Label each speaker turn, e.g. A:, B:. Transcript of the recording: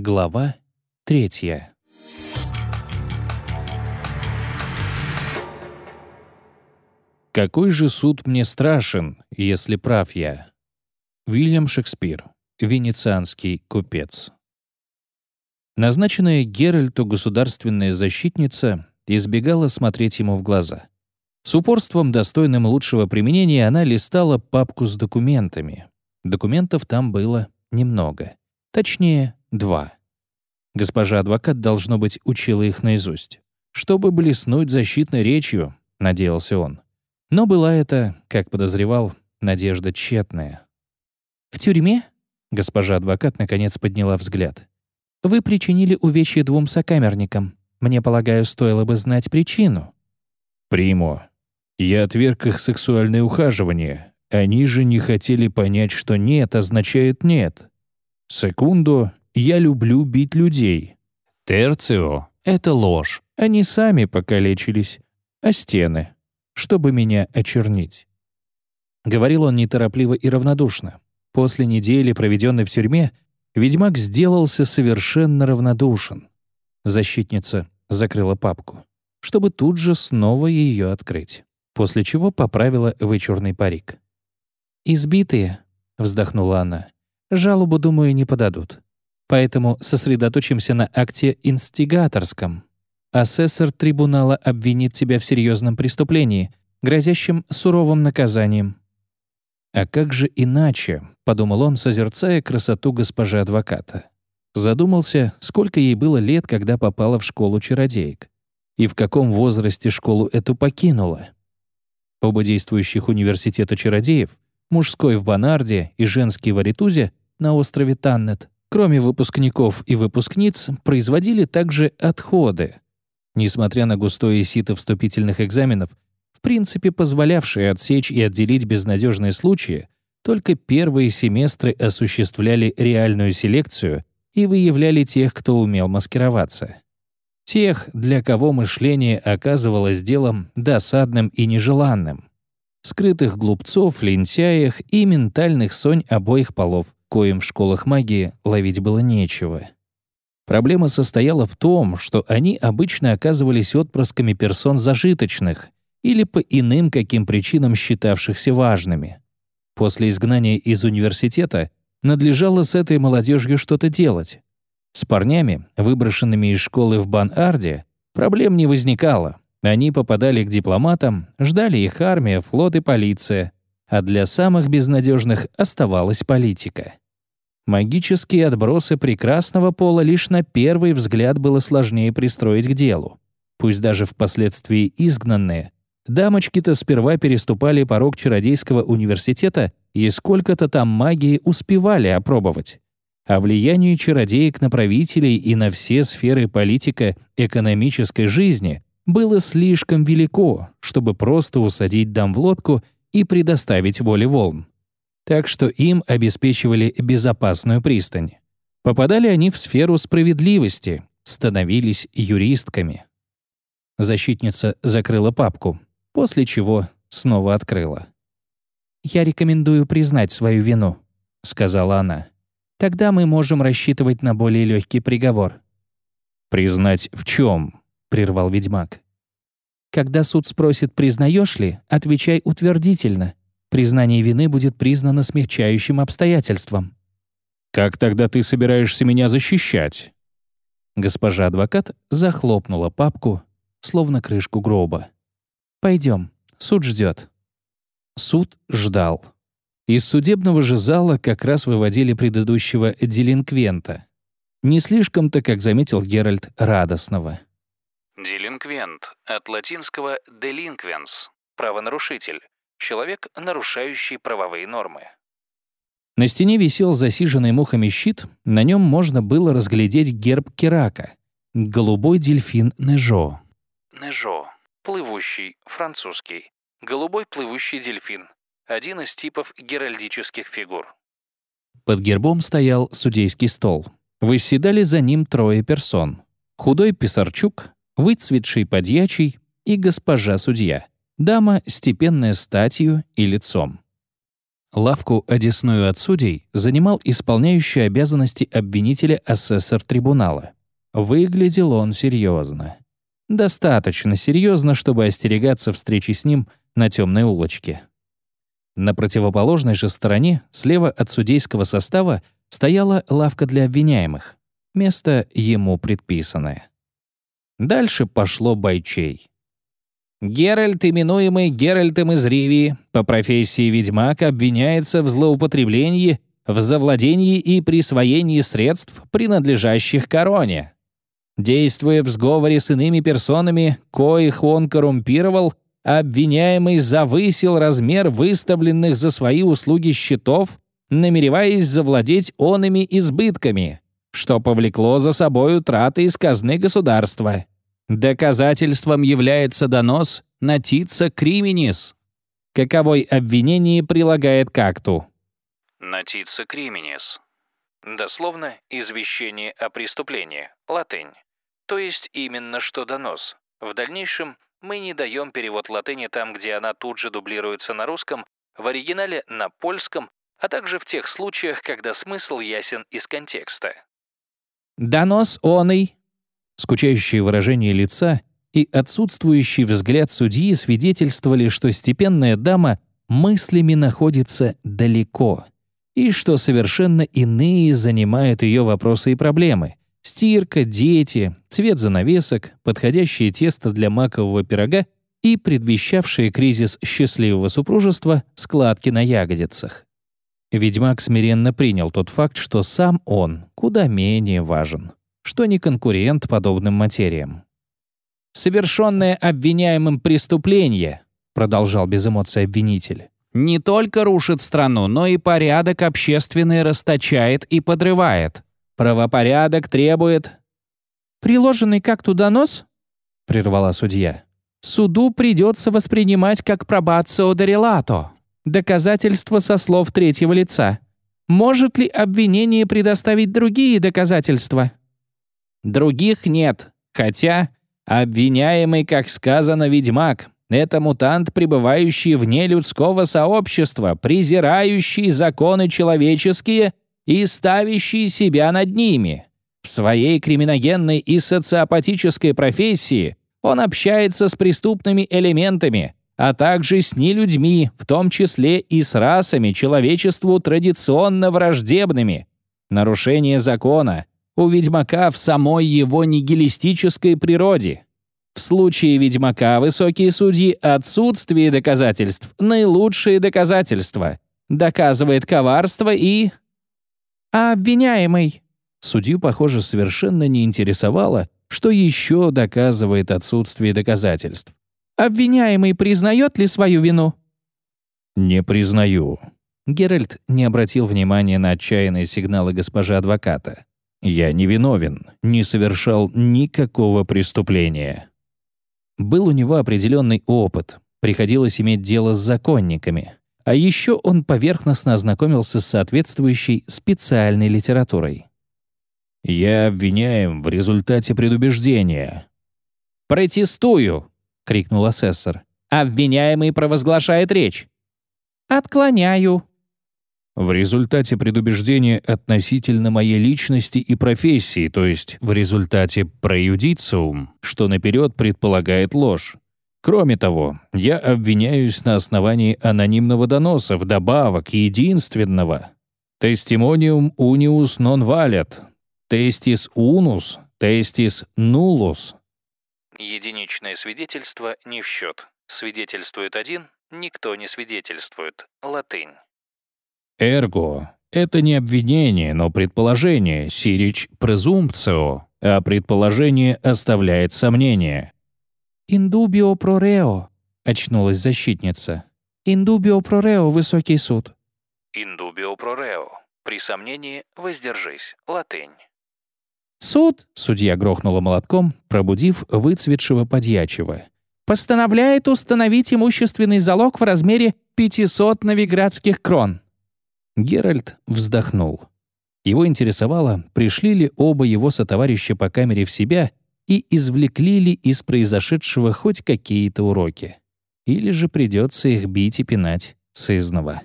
A: Глава третья. Какой же суд мне страшен, если прав я? Уильям Шекспир, венецианский купец. Назначенная Геральту государственная защитница избегала смотреть ему в глаза. С упорством, достойным лучшего применения, она листала папку с документами. Документов там было немного. Точнее, два. Госпожа адвокат, должно быть, учила их наизусть. Чтобы блеснуть защитной речью, надеялся он. Но была это, как подозревал, надежда тщетная. «В тюрьме?» — госпожа адвокат наконец подняла взгляд. «Вы причинили увечье двум сокамерникам. Мне, полагаю, стоило бы знать причину».
B: «Приму. Я отверг их сексуальное ухаживание. Они же не хотели понять, что «нет» означает «нет». Секунду, я люблю бить людей. Терцио — это ложь. Они сами покалечились. А стены? Чтобы меня очернить.
A: Говорил он неторопливо и равнодушно. После недели, проведенной в тюрьме, ведьмак сделался совершенно равнодушен. Защитница закрыла папку, чтобы тут же снова ее открыть, после чего поправила вычурный парик. «Избитые», — вздохнула она, — «жалобу, думаю, не подадут. Поэтому сосредоточимся на акте инстигаторском. Асессор трибунала обвинит тебя в серьезном преступлении, грозящем суровым наказанием. «А как же иначе?» — подумал он, созерцая красоту госпожи адвоката. Задумался, сколько ей было лет, когда попала в школу чародеек, и в каком возрасте школу эту покинула. Оба действующих университета чародеев, мужской в Бонарде и женский в Аритузе на острове Таннет, Кроме выпускников и выпускниц, производили также отходы. Несмотря на густое сито вступительных экзаменов, в принципе позволявшие отсечь и отделить безнадежные случаи, только первые семестры осуществляли реальную селекцию и выявляли тех, кто умел маскироваться. Тех, для кого мышление оказывалось делом досадным и нежеланным. Скрытых глупцов, лентяях и ментальных сонь обоих полов, коим в школах магии ловить было нечего. Проблема состояла в том, что они обычно оказывались отпрысками персон зажиточных или по иным каким причинам считавшихся важными. После изгнания из университета надлежало с этой молодежью что-то делать. С парнями, выброшенными из школы в Бан-Арде, проблем не возникало. Они попадали к дипломатам, ждали их армия, флот и полиция — а для самых безнадежных оставалась политика. Магические отбросы прекрасного пола лишь на первый взгляд было сложнее пристроить к делу. Пусть даже впоследствии изгнанные, дамочки-то сперва переступали порог чародейского университета и сколько-то там магии успевали опробовать. А влияние чародеек на правителей и на все сферы политико-экономической жизни было слишком велико, чтобы просто усадить дам в лодку и предоставить воле волн. Так что им обеспечивали безопасную пристань. Попадали они в сферу справедливости, становились юристками. Защитница закрыла папку, после чего снова открыла. «Я рекомендую признать свою вину», — сказала она. «Тогда мы можем рассчитывать на более легкий приговор».
B: «Признать в чем?» — прервал ведьмак.
A: Когда суд спросит, признаешь ли, отвечай утвердительно. Признание вины будет признано смягчающим обстоятельством.
B: «Как тогда ты собираешься меня защищать?»
A: Госпожа адвокат захлопнула папку, словно крышку гроба. «Пойдем, суд ждет». Суд ждал. Из судебного же зала как раз выводили предыдущего делинквента. Не слишком-то, как заметил Геральт, радостного.
C: Делинквент от латинского delinquens – правонарушитель, человек, нарушающий правовые нормы.
A: На стене висел засиженный мухами щит, на нем можно было разглядеть герб Керака — голубой дельфин Нежо.
C: Нежо – плывущий, французский, голубой плывущий дельфин, один из типов геральдических фигур.
A: Под гербом стоял судейский стол. Восседали за ним трое персон. Худой Писарчук, выцветший подьячий и госпожа судья, дама, степенная статью и лицом. Лавку одесную от судей занимал исполняющий обязанности обвинителя асессор трибунала. Выглядел он серьезно. Достаточно серьезно, чтобы остерегаться встречи с ним на темной улочке. На противоположной же стороне, слева от судейского состава, стояла лавка для обвиняемых. Место ему предписанное. Дальше пошло бойчей. Геральт, именуемый Геральтом из Ривии, по профессии ведьмак, обвиняется в злоупотреблении, в завладении и присвоении средств, принадлежащих короне. Действуя в сговоре с иными персонами, коих он коррумпировал, обвиняемый завысил размер выставленных за свои услуги счетов, намереваясь завладеть онными избытками, что повлекло за собой траты из казны государства. Доказательством является донос на Тица Крименис, каковой обвинение прилагает к акту.
C: Натица крименис. Дословно «извещение о преступлении», латынь. То есть именно что донос. В дальнейшем мы не даем перевод латыни там, где она тут же дублируется на русском, в оригинале на польском, а также в тех случаях, когда смысл ясен из контекста.
A: Донос оный Скучающее выражение лица и отсутствующий взгляд судьи свидетельствовали, что степенная дама мыслями находится далеко, и что совершенно иные занимают ее вопросы и проблемы. Стирка, дети, цвет занавесок, подходящее тесто для макового пирога и предвещавшие кризис счастливого супружества складки на ягодицах. Ведьмак смиренно принял тот факт, что сам он куда менее важен что не конкурент подобным материям. «Совершенное обвиняемым преступление», — продолжал без эмоций обвинитель, «не только рушит страну, но и порядок общественный расточает и подрывает. Правопорядок требует...» «Приложенный как туда нос?» — прервала судья. «Суду придется воспринимать как пробацио дорелато, доказательство со слов третьего лица. Может ли обвинение предоставить другие доказательства?» Других нет. Хотя обвиняемый, как сказано, ведьмак. Это мутант, пребывающий вне людского сообщества, презирающий законы человеческие и ставящий себя над ними. В своей криминогенной и социопатической профессии он общается с преступными элементами, а также с нелюдьми, в том числе и с расами человечеству традиционно враждебными. Нарушение закона, у ведьмака в самой его нигилистической природе. В случае ведьмака высокие судьи отсутствие доказательств — наилучшие доказательства. Доказывает коварство и... А обвиняемый? Судью, похоже, совершенно не интересовало, что еще доказывает отсутствие доказательств. Обвиняемый признает ли свою вину?
B: «Не признаю».
A: Геральт не обратил внимания на отчаянные сигналы госпожи адвоката.
B: Я не виновен, не совершал никакого преступления.
A: Был у него определенный опыт, приходилось иметь дело с законниками. А еще он поверхностно ознакомился с соответствующей специальной литературой.
B: «Я обвиняем в результате предубеждения».
A: «Протестую!» — крикнул асессор. «Обвиняемый провозглашает речь». «Отклоняю»,
B: в результате предубеждения относительно моей личности и профессии, то есть в результате проюдициум, что наперед предполагает ложь. Кроме того, я обвиняюсь на основании анонимного доноса, вдобавок единственного. Testimonium unius non valet, testis unus, testis nullus.
C: Единичное свидетельство не в счет. Свидетельствует один, никто не свидетельствует. Латынь.
B: Эрго — это не обвинение, но предположение, сирич презумпцио, а предположение оставляет сомнение.
A: «Индубио прорео», — очнулась защитница. «Индубио прорео, высокий суд».
C: «Индубио прорео». При сомнении воздержись. Латынь.
A: «Суд», — судья грохнула молотком, пробудив выцветшего подьячего, «постановляет установить имущественный залог в размере 500 новиградских крон».
B: Геральт вздохнул. Его интересовало, пришли ли оба его сотоварища по камере в себя и извлекли ли из произошедшего хоть какие-то уроки. Или же придется их бить и пинать сызново.